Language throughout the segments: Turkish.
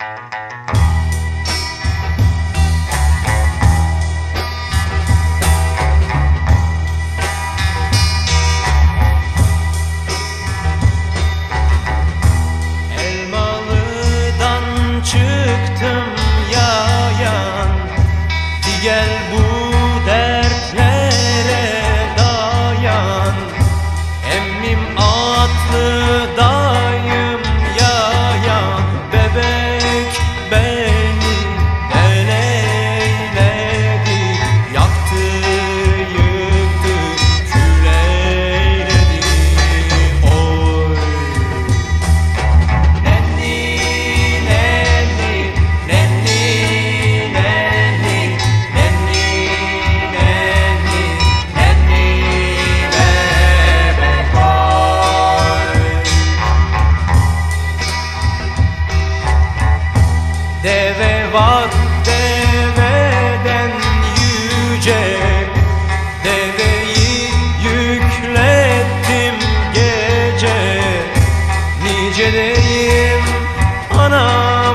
Música geceleyim anam.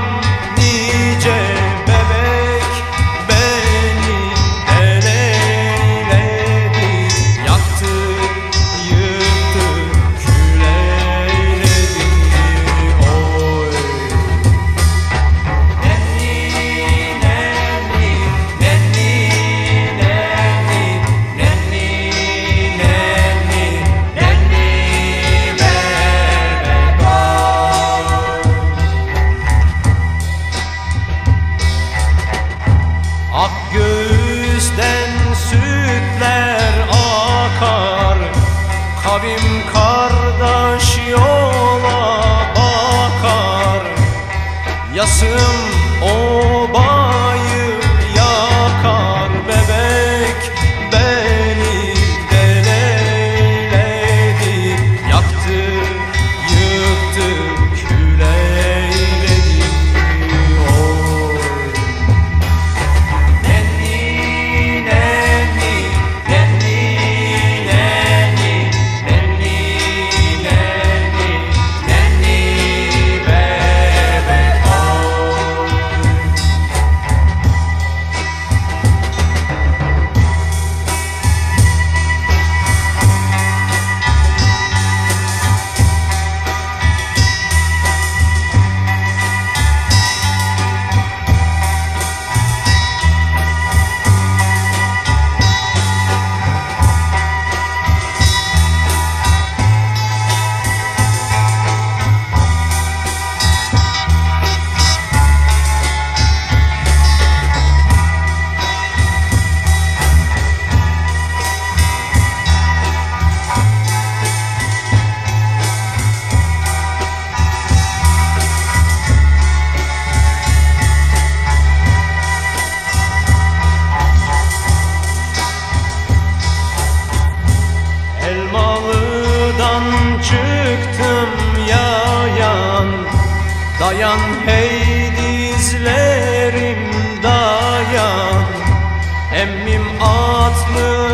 Abim kardeş yola bakar. Yasım o oba Dayan hey dizlerim dayan. Emmim atmıyor